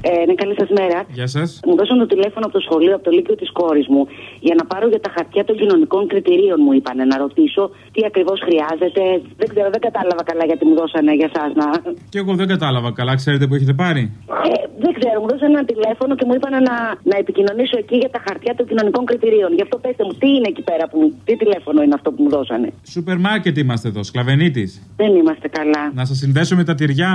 Ε, ναι, καλή σας μέρα. Γεια σας. Μου δώσαν το τηλέφωνο από το σχολείο, από το Λύκειο της κόρη μου, για να πάρω για τα χαρτιά των κοινωνικών κριτηρίων, μου είπανε. Να ρωτήσω τι ακριβώς χρειάζεται. Δεν ξέρω, δεν κατάλαβα καλά γιατί μου δώσανε για εσά να. Και εγώ δεν κατάλαβα καλά, ξέρετε που έχετε πάρει; Ε, δεν ξέρω, μου δώσανε ένα τηλέφωνο και μου είπαν να, να επικοινωνήσω εκεί για τα χαρτιά των κοινωνικών κριτηρίων. Γι' αυτό πέστε μου, τι είναι εκεί πέρα, που, τι τηλέφωνο είναι αυτό που μου δώσανε; Σούπερ μάρκετ είμαστε εδώ, σκλαβενίτης. Δεν είμαστε καλά. Να σας συνδέσω με τα τυριά.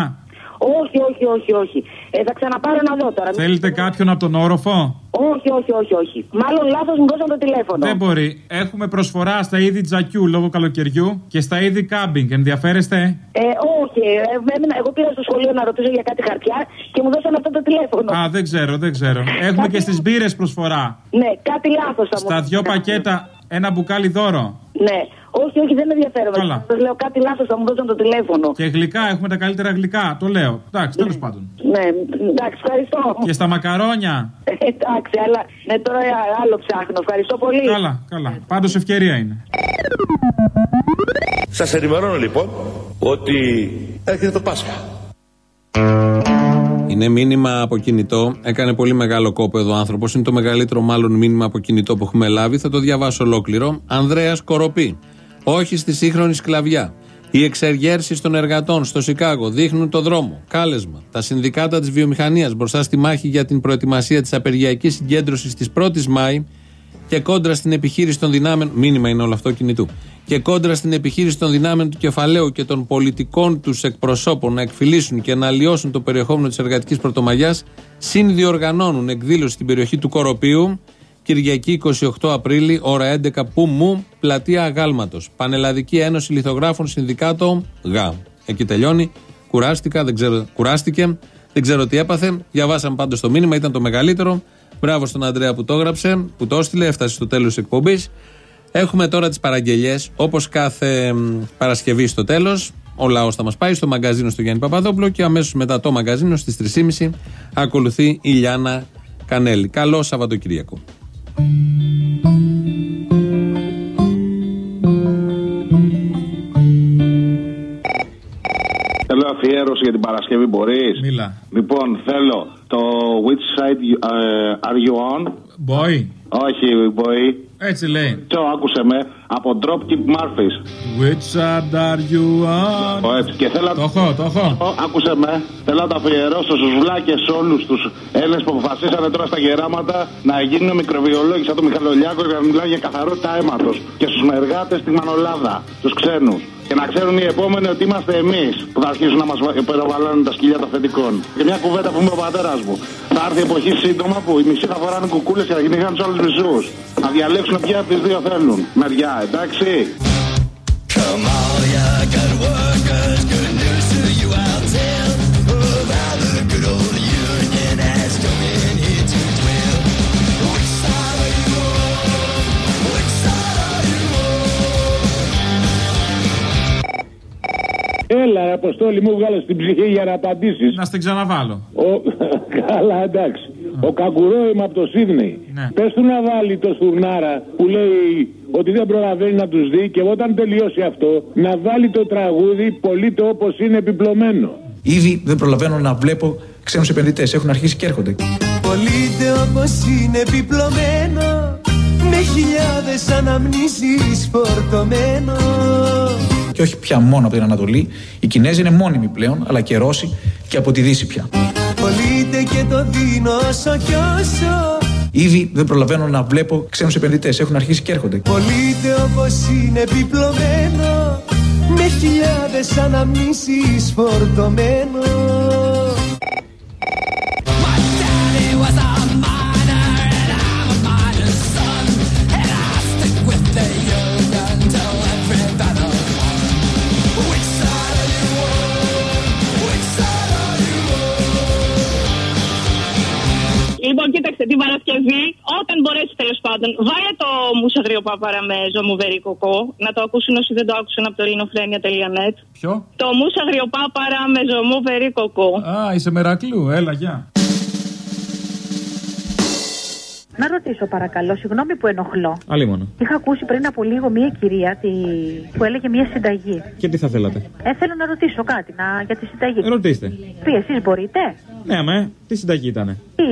Όχι, όχι, όχι, όχι. Ε, θα ξαναπάρω να δω τώρα. Θέλετε κάποιον από τον όροφο; Όχι, όχι, όχι, όχι. Μάλλον λάθος μου δώσαν το τηλέφωνο. Δεν μπορεί. Έχουμε προσφορά στα είδη τζακιού λόγω καλοκαιριού και στα είδη κάμπινγκ. Ενδιαφέρεστε; Ε, όχι. Ε, έμεινα, εγώ πήρα στο σχολείο να ρωτήσω για κάτι χαρτιά και μου δώσαν αυτό το τηλέφωνο. Α, δεν ξέρω, δεν ξέρω. Έχουμε και στις μπύρες προσφορά. Ναι, κάτι λάθος θα μου Στα δυο πακέτα ένα μπουκάλι δώρο. Ναι. Όχι, όχι, δεν με ενδιαφέρομαι. Σας λέω κάτι λάθος, θα μου δώσαν το τηλέφωνο. Και γλυκά, έχουμε τα καλύτερα γλυκά. Το λέω. Εντάξει, τέλος πάντων. Ναι, εντάξει, ευχαριστώ. Και στα μακαρόνια. εντάξει, αλλά ναι, τώρα άλλο ψάχνω. Ευχαριστώ πολύ. Καλά, καλά. Πάντως ευκαιρία είναι. Σας ενημερώνω λοιπόν ότι έρχεται το Πάσχα. Είναι μήνυμα από κινητό. Έκανε πολύ μεγάλο κόπο εδώ ο άνθρωπος. Είναι το μεγαλύτερο, μάλλον, μήνυμα από κινητό που έχουμε λάβει. Θα το διαβάσω ολόκληρο. Ανδρέας Κοροπή. Όχι στη σύγχρονη σκλαβιά. Οι εξεργέρσεις των εργατών στο Σικάγο δείχνουν το δρόμο. Κάλεσμα. Τα συνδικάτα της βιομηχανίας μπροστά στη μάχη για την προετοιμασία της απεργιακής συγκέντρωσης της 1η Μάη και κόντρα στην επιχείρηση των δυνάμεων. Μήνυμα είναι όλο αυτό κινητού. Και κόντρα στην επιχείρηση των δυνάμεων του κεφαλαίου και των πολιτικών τους εκπροσώπων να εκφυλίσουν και να αλλοιώσουν το περιεχόμενο της εργατικής πρωτομαγιάς, συνδιοργανώνουν εκδήλωση στην περιοχή του Κοροπίου, Κυριακή 28 Απρίλη, ώρα 11 που μου, πλατεία Αγάλματος. Πανελλαδική Ένωση Λιθογράφων Συνδικάτο ΓΑ. Εκεί τελειώνει. Κουράστηκα, δεν ξέρω, κουράστηκε. Δεν ξέρω τι έπαθε. Διαβάσαμε πάντως το μήνυμα, ήταν το μεγαλύτερο. Μπράβο στον Αντρέα που το έγραψε, που το έστειλε, έφτασε στο τέλος της εκπομπής. Έχουμε τώρα τις παραγγελίε, όπως κάθε Παρασκευή στο τέλος. Ο λαός θα μας πάει στο μαγκαζίνο στο Γιάννη Παπαδόπουλο και αμέσως μετά το μαγκαζίνο στις 3.30 ακολουθεί η Λιάνα Κανέλη. Καλό Σαββατοκύριακο. Θέλω αφιέρωση για την Παρασκευή, μπορείς; Μίλα. Λοιπόν, θέλω το Which side you- ε, are you on? Boy. Όχι, boy. Έτσι λέει. Το άκουσε με από Dropkick Murphys. Which side are you on? Ω, έτσι. Και θέλω... Το έχω, το έχω. Ω, Άκουσε με. Θέλω να το αφιερώσω στους βλάκες όλους τους Έλληνες που αποφασίσανε τώρα στα γεράματα να γίνουν μικροβιολόγοι σαν τον Μιχαλολιάκο για να μιλάνε για καθαρότητα αίματο. Και στους μεργάτε στη Μανολάδα, τους ξένους. Και να ξέρουν οι επόμενοι ότι είμαστε εμείς που θα αρχίσουν να μας περοβαλάνε τα σκυλιά των αφεντικών. Και μια κουβέντα που είμαι ο πατέρας μου. Θα έρθει η εποχή σύντομα που οι μισοί θα φοράνε κουκούλες και θα κυνηγάνε τους άλλους μισούς. Να διαλέξουν ποια από τις δύο θέλουν. Μεριά, εντάξει. Come all ya good workers, Έλα, ρε, Αποστόλη μου, βγάλω στην ψυχή για να απαντήσεις. Να στην ξαναβάλω. Ο... *laughs* Καλά, εντάξει. Ο Καγκουρό είμαι από το Σίδνεϊ. Ναι. Πες του να βάλει το στουρνάρα που λέει ότι δεν προλαβαίνει να τους δει και όταν τελειώσει αυτό να βάλει το τραγούδι Πολύτε όπως είναι επιπλωμένο. Ήδη δεν προλαβαίνω να βλέπω ξένους επενδυτές. Έχουν αρχίσει και έρχονται. Πολύτε όπως είναι επιπλωμένο Με χιλιάδες αναμνήσεις φορτωμένο Και όχι πια μόνο από την Ανατολή. Οι Κινέζοι είναι μόνιμοι πλέον, αλλά και Ρώσοι και από τη Δύση πια. Πολύτε και το δίνω όσο κι όσο Ήδη δεν προλαβαίνω να βλέπω ξένους επενδυτές. Έχουν αρχίσει και έρχονται. Πολύτε όπως είναι επιπλωμένο Με χιλιάδες αναμνήσεις φορτωμένο πάντων, βάλε το μουσαγρίο παπάρα με ζωμουβερή κοκό, να το ακούσουν όσοι δεν το άκουσαν από το ελληνοφρένια.net. Ποιο; Το μουσαγρίο πάπαρα με ζωμουβερή κοκό. Α, είσαι μερακλού, έλα, γεια. Να ρωτήσω παρακαλώ, συγγνώμη που ενοχλώ. Αλίμονο. Είχα ακούσει πριν από λίγο μία κυρία τη... που έλεγε μία συνταγή. Και τι θα θέλατε; Ε, θέλω να ρωτήσω κάτι να... για τη συνταγή. Ε, ρωτήστε. Τι, εσείς μπορείτε; Ναι, αμέ, τι συνταγή ήτανε; Τι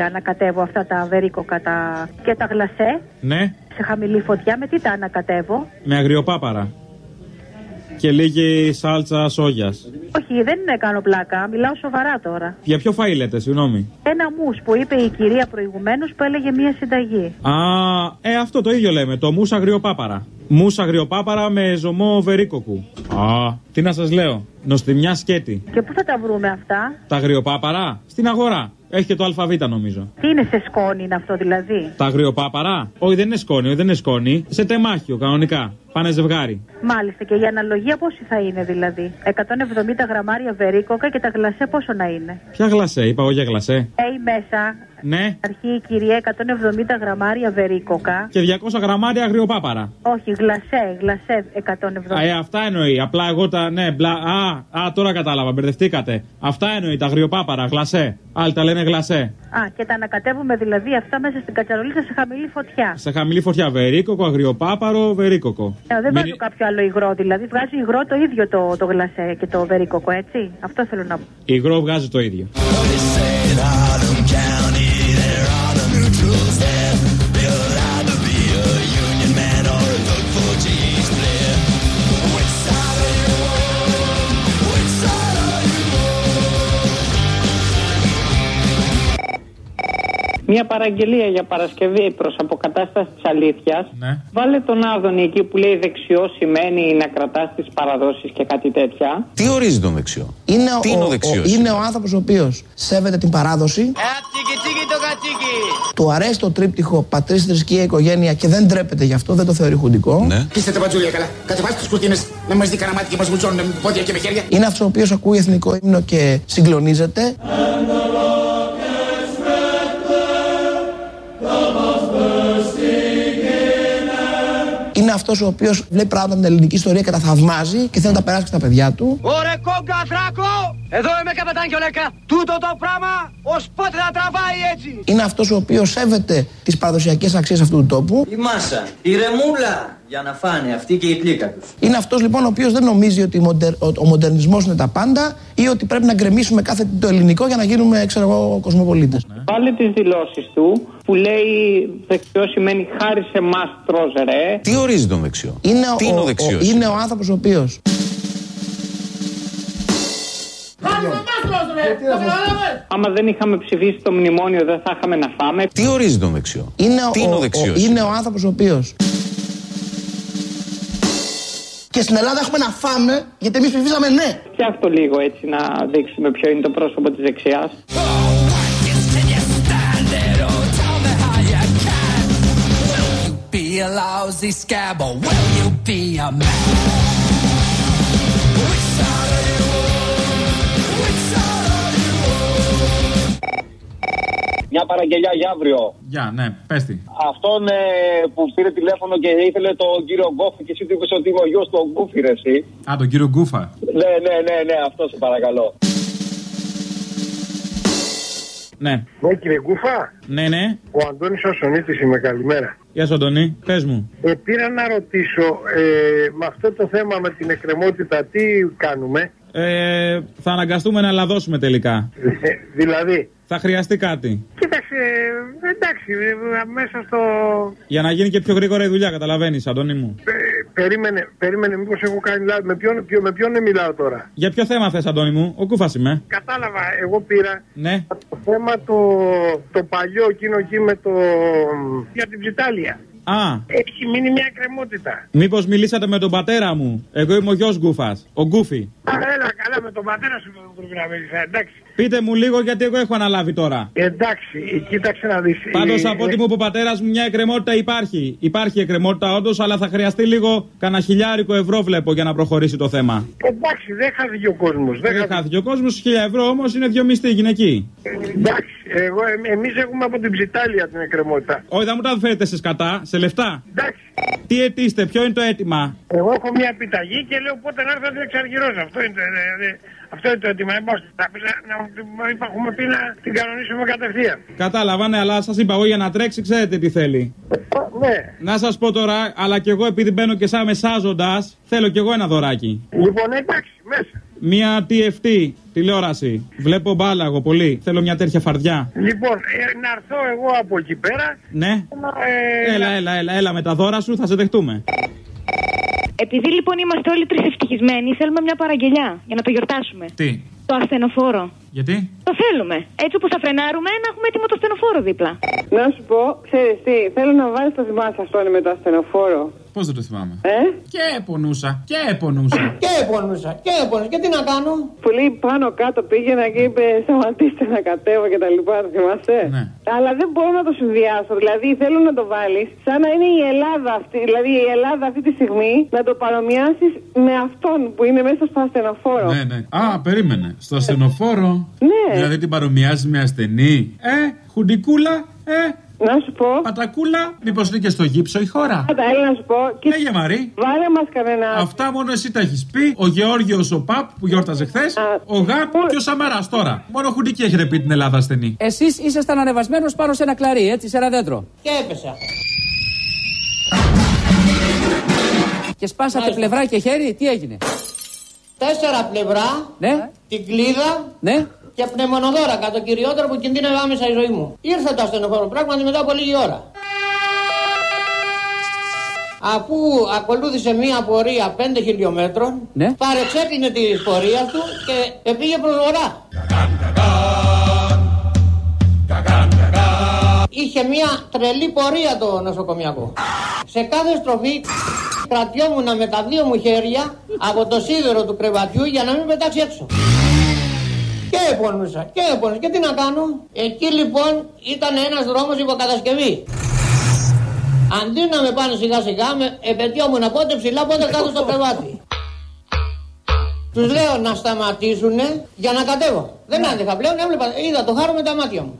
ανακατεύω αυτά τα βερίκοκα τα... και τα γλασέ; Ναι, σε χαμηλή φωτιά, με τι τα ανακατεύω; με αγριοπάπαρα. Και λίγη σάλτσα σόγιας. Όχι, δεν είναι κάνω πλάκα, μιλάω σοβαρά τώρα. Για ποιο φαΐ λέτε, συγγνώμη; Ένα μους που είπε η κυρία προηγουμένως που έλεγε μία συνταγή. Α, ε, αυτό το ίδιο λέμε. Το μουσα αγριοπάπαρα. Μουσα αγριοπάπαρα με ζωμό βερίκοκου. Α, τι να σας λέω. Νοστιμιά σκέτη. Και πού θα τα βρούμε αυτά; Τα αγριοπάπαρα στην αγορά. Έχει και το ΑΒ νομίζω. Τι είναι σε σκόνη είναι αυτό δηλαδή; Τα αγριοπάπαρα; Όχι, δεν είναι σκόνη, όχι, δεν είναι σκόνη. Σε τεμάχιο, κανονικά. Πάνε ζευγάρι. Μάλιστα και η αναλογία πόση θα είναι δηλαδή; 170 γραμμάρια βερίκοκα και τα γλασέ πόσο να είναι; Ποια γλασέ, είπα εγώ για γλασέ. Έχει μέσα. Ναι. Αρχή η κυρία 170 γραμμάρια βερίκοκα. Και 200 γραμμάρια αγριοπάπαρα. Όχι, γλασέ, γλασέ 170. Α, ε, αυτά εννοεί. Απλά εγώ τα. Ναι, μπλα. Α, α, τώρα κατάλαβα, μπερδευτήκατε. Αυτά εννοεί τα αγριοπάπαρα, γλασέ. Άλλοι τα λένε γλασέ. Α, και τα ανακατεύουμε δηλαδή αυτά μέσα στην κατσαρολίτσα σε χαμηλή φωτιά. Σε χαμηλή φωτιά, βερίκοκο, αγριοπάπαρο, βερίκοκο. Ε, δεν Μην- βάζω κάποιο άλλο υγρό, δηλαδή βγάζει υγρό το ίδιο το, το γλασέ και το βερίκοκο, έτσι. Αυτό θέλω να πω. Υγρό βγάζει το ίδιο. Μια παραγγελία για Παρασκευή προς αποκατάσταση της αλήθειας. Ναι. Βάλε τον Άδωνη εκεί που λέει δεξιό σημαίνει να κρατάς τις παραδόσεις και κάτι τέτοια. Τι ορίζει τον δεξιό; Είναι Τι ο, είναι ο ο- δεξιός; είναι ο άνθρωπος ο οποίος σέβεται την παράδοση. Του αρέσει το τρίπτυχο πατρίς, θρησκεία, οικογένεια και δεν τρέπεται γι' αυτό, δεν το θεωρεί χουντικό. Ναι. Είστε τα πατζούλια καλά. Κατεβάστε τι κουρτίνες να μα δει κανένα μάτι και μας βουτσώνουν με πόδια και με χέρια. Είναι αυτός ο οποίος ακούει εθνικό ύμνο και συγκλονίζεται. Είναι αυτός ο οποίος βλέπει πράγματα με την ελληνική ιστορία και τα θαυμάζει και θέλει να τα περάσει και στα παιδιά του. Ωρε κόγκα δράκο! Εδώ είμαι καπετάν Κιολέκα. Τούτο το πράγμα ως πότε θα τραβάει έτσι. Είναι αυτός ο οποίος σέβεται τις παραδοσιακές αξίες αυτού του τόπου. Η μάσα, η ρεμούλα για να φάνε αυτή και η πλήκα τους. Είναι αυτός λοιπόν ο οποίος δεν νομίζει ότι μοντερ, ο, ο μοντερνισμός είναι τα πάντα ή ότι πρέπει να γκρεμίσουμε κάθε τι το ελληνικό για να γίνουμε, ξέρω εγώ, κοσμοπολίτες. Βάλε τις δηλώσεις του που λέει δεξιό σημαίνει χάρη σε εμάς τρως ρε. Τι ορίζει τον δεξιό; Είναι, Τι είναι ο δεξιός; είναι ο άνθρωπος ο οποίο. Άμα δεν είχαμε ψηφίσει το μνημόνιο δεν θα είχαμε να φάμε. Τι ορίζει τον δεξιό; Είναι, Τι είναι ο δεξιός; είναι ο άνθρωπος ο οποίο. Και στην Ελλάδα έχουμε να φάμε γιατί εμείς ψηφίσαμε ναι. Φτιάχτω λίγο έτσι να δείξουμε ποιο είναι το πρόσωπο της δεξιάς. Be a lousy scab or will you be a man? Μια παραγγελιά για αύριο. Γεια, ναι, πες τι. Αυτόν ε, που πήρε τηλέφωνο και ήθελε τον κύριο Γκόφη και εσύ του είπες ότι είμαι ο γιος του Γκούφη, ρε, εσύ. Α, τον κύριο Γκούφα. Ναι, ναι, ναι, ναι, αυτό σε παρακαλώ. Ναι. Ναι, κύριε Γκούφα. Ναι, ναι. Ο Αντώνης Οσονίτης είμαι, καλημέρα. Γεια σου, Αντώνη. Πες μου. Ε, πήρα να ρωτήσω, ε, με αυτό το θέμα με την εκκρεμότητα, τι κάνουμε; Ε, θα αναγκαστούμε να λαδώσουμε τελικά. Ε, δηλαδή, Θα χρειαστεί κάτι. κοίταξε, ε, εντάξει, ε, μέσα στο... Για να γίνει και πιο γρήγορα η δουλειά, καταλαβαίνεις, Αντώνη μου. Ε, περίμενε, περίμενε, μήπως έχω κάνει λάθος. Με ποιον, ποιο, με ποιον μιλάω τώρα; Για ποιο θέμα θες, Αντώνη μου, ο Κούφα είμαι. Κατάλαβα, εγώ πήρα Ναι. το θέμα το, το παλιό εκείνο εκεί με το... για την ψιτάλια. Α, Έχει μείνει μια εκκρεμότητα. μήπως μιλήσατε με τον πατέρα μου. Εγώ είμαι ο γιος Γκούφας. Ο Γκούφι. Α, έλα, καλά, με τον πατέρα σου πρέπει να μιλήσει, εντάξει. Πείτε μου λίγο γιατί εγώ έχω αναλάβει τώρα. Εντάξει, κοίταξε να δεις. Πάντως Ε, από ό,τι ε, μου είπε ο πατέρας μου, μια εκκρεμότητα υπάρχει. Υπάρχει εκκρεμότητα όντως, αλλά θα χρειαστεί λίγο κανένα χιλιάρικο ευρώ βλέπω για να προχωρήσει το θέμα. Εντάξει, δεν χάθηκε ο κόσμος. Δεν Δεν χάθηκε ο κόσμος, χίλια ευρώ όμως είναι δύο μισθοί γυναικοί. Εντάξει, εγώ, ε, εμείς έχουμε από την ψιτάλια την εκκρεμότητα. Όχι, δεν μου τα φέρετε σε σκατά, σε λεφτά. Εντάξει. Τι αιτήστε, ποιο είναι το αίτημα; Εγώ έχω μια επιταγή και λέω πότε να έρθω να την εξαργυρώσω. Αυτό είναι, το- ε, ε, αυτό είναι το έτοιμο. Ε, πώς, θα πεις, να, να, είπα, έχουμε πει να την κανονίσουμε κατευθείαν. Κατάλαβα, ναι, αλλά σας είπα εγώ για να τρέξει, ξέρετε τι θέλει. Ναι. Να σας πω τώρα, αλλά κι εγώ επειδή μπαίνω και σαν μεσάζοντας, θέλω κι εγώ ένα δωράκι. Λοιπόν, εντάξει, μέσα. Μία TFT τηλεόραση. Βλέπω μπάλα εγώ πολύ. Θέλω μια τέτοια φαρδιά. Λοιπόν, ε, να έρθω εγώ από εκεί πέρα. Ναι. Ε, Έλα, έλα, έλα, έλα με τα δώρα σου, θα σε δεχτούμε. Επειδή λοιπόν είμαστε όλοι τρεις ευτυχισμένοι, θέλουμε μια παραγγελιά για να το γιορτάσουμε. Τι, Το ασθενοφόρο. γιατί; Το θέλουμε. Έτσι όπως θα φρενάρουμε, να έχουμε έτοιμο το ασθενοφόρο δίπλα. Να σου πω, ξέρεις τι, θέλω να βάλεις το θυμάσαι αυτό με το ασθενοφόρο. Πώς δεν το θυμάμαι; Ε; Και πονούσα, και πονούσα. Και πονούσα, και πονούσα. Και τι να κάνω; Που λέει πάνω κάτω πήγαινα και είπε σταματήστε να κατέβω και τα λοιπά, το θυμάστε; Ναι. Αλλά δεν μπορώ να το συνδυάσω. Δηλαδή θέλω να το βάλεις σαν να είναι η Ελλάδα αυτή. Δηλαδή η Ελλάδα αυτή τη στιγμή να το παρομοιάσεις με αυτόν που είναι μέσα στο ασθενοφόρο. Ναι, ναι. Α, περίμενε. Στο ασθενοφόρο. Ναι. Δηλαδή την παρομοιάζει με ασθενή. Ε, χουντικούλα, ε. Να σου πω. Πατακούλα, μήπως είναι και στο γύψο η χώρα; Άντα, έλα να σου πω. Και... Λέγε Μαρή. Βάλε μας κανένα. Αυτά μόνο εσύ τα έχεις πει. Ο Γεώργιος ο Παπ που γιόρταζε χθες. Ο Γαπ και ο Σαμαράς τώρα. Μόνο χουντική έχετε πει την Ελλάδα ασθενή. Εσείς ήσασταν ανεβασμένος πάνω σε ένα κλαρί, έτσι, σε ένα δέντρο. Και έπεσα. Και σπάσατε πλευρά και χέρι, τι έγινε; Τέσσερα πλευρά, Ναι, την κλίδα ναι. και πνευμονοδόρακα, το κυριότερο που κινδύνευε άμεσα η ζωή μου. Ήρθε το ασθενοφόρο πράγματι μετά από λίγη ώρα. Αφού ακολούθησε μία πορεία 5 χιλιόμετρων, Ναι. παρεξέκλεινε τη πορεία του και πήγε προς βορρά. Είχε μία τρελή πορεία το νοσοκομιακό. Σε κάθε στροφή κρατιόμουν με τα δύο μου χέρια από το σίδερο του κρεβατιού για να μην πετάξει έξω. Και πονούσα, και πονούσα. Και τι να κάνω; Εκεί λοιπόν ήταν ένας δρόμος υποκατασκευή. Αντί να με πάνε σιγά σιγά, με επαιτειόμουν πότε ψηλά, πότε κάτω στο κρεβάτι. Τους λέω να σταματήσουνε για να κατέβω. Δεν άντεχα πλέον, έβλεπα, είδα το χάρο με τα μάτια μου.